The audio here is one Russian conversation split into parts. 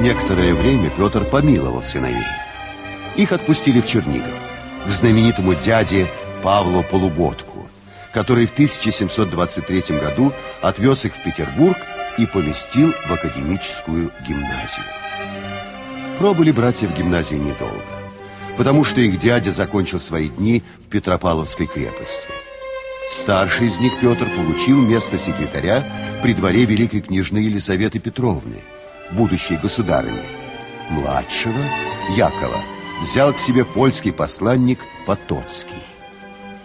некоторое время Петр помиловал сыновей. Их отпустили в Чернигов, к знаменитому дяде Павлу Полуботку, который в 1723 году отвез их в Петербург и поместил в академическую гимназию. Пробыли братья в гимназии недолго, потому что их дядя закончил свои дни в Петропавловской крепости. Старший из них, Петр, получил место секретаря при дворе великой княжны Елизаветы Петровны, будущей государыни. Младшего, Якова, взял к себе польский посланник Потоцкий.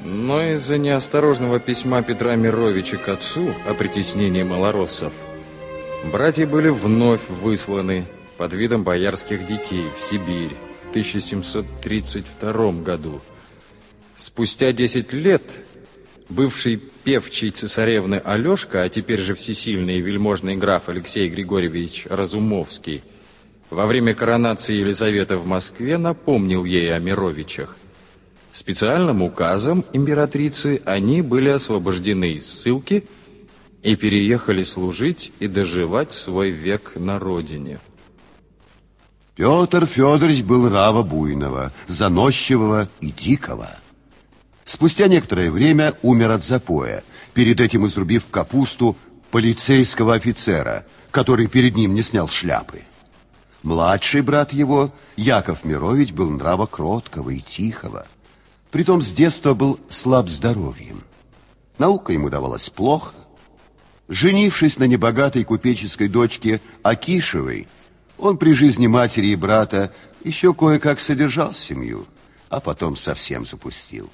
Но из-за неосторожного письма Петра Мировича к отцу о притеснении малороссов братья были вновь высланы под видом боярских детей в Сибирь в 1732 году. Спустя 10 лет бывший певчий цесаревны Алешка, а теперь же всесильный и вельможный граф Алексей Григорьевич Разумовский, во время коронации Елизаветы в Москве напомнил ей о Мировичах. Специальным указом императрицы они были освобождены из ссылки и переехали служить и доживать свой век на родине. Петр Федорович был рава буйного, заносчивого и дикого. Спустя некоторое время умер от запоя, перед этим изрубив капусту полицейского офицера, который перед ним не снял шляпы. Младший брат его, Яков Мирович, был нрава кроткого и тихого. Притом с детства был слаб здоровьем. Наука ему давалась плохо. Женившись на небогатой купеческой дочке Акишевой, он при жизни матери и брата еще кое-как содержал семью, а потом совсем запустил.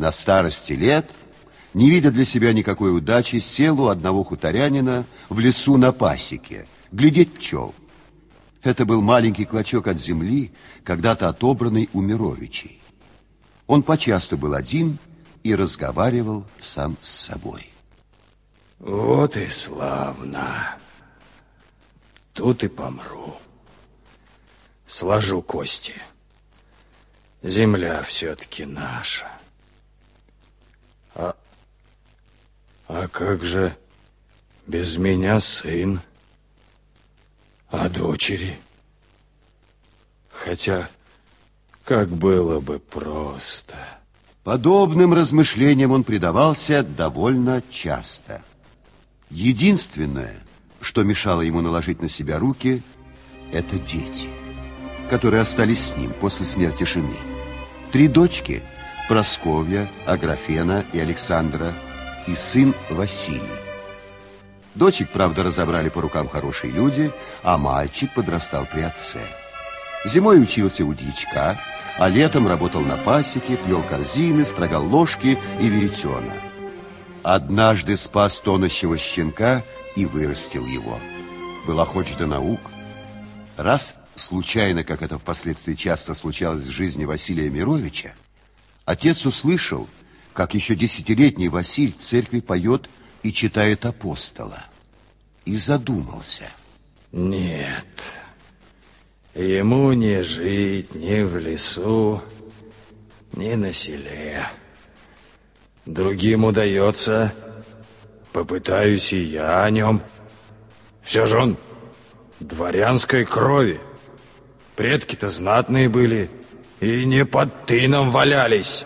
На старости лет, не видя для себя никакой удачи, сел у одного хуторянина в лесу на пасеке, глядеть пчел. Это был маленький клочок от земли, когда-то отобранный у Мировичей. Он почасту был один и разговаривал сам с собой. Вот и славно. Тут и помру. Сложу кости. Земля все-таки наша. А, а как же без меня сын? А дочери? Хотя, как было бы просто. Подобным размышлениям он предавался довольно часто. Единственное, что мешало ему наложить на себя руки, это дети, которые остались с ним после смерти жены. Три дочки – Просковья, Аграфена и Александра и сын Василий. Дочек, правда, разобрали по рукам хорошие люди, а мальчик подрастал при отце. Зимой учился у дьячка, а летом работал на пасеке, плел корзины, строгал ложки и веретена. Однажды спас тонущего щенка и вырастил его. Был охоч до наук. Раз случайно, как это впоследствии часто случалось в жизни Василия Мировича, Отец услышал, как еще десятилетний Василь в церкви поет и читает апостола. И задумался. Нет, ему не жить ни в лесу, ни на селе. Другим удается, попытаюсь и я о нем. Все же он дворянской крови. Предки-то знатные были, и не под тыном валялись.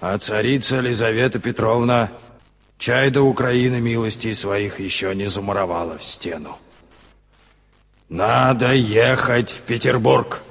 А царица Елизавета Петровна чай до Украины милости своих еще не замуровала в стену. Надо ехать в Петербург.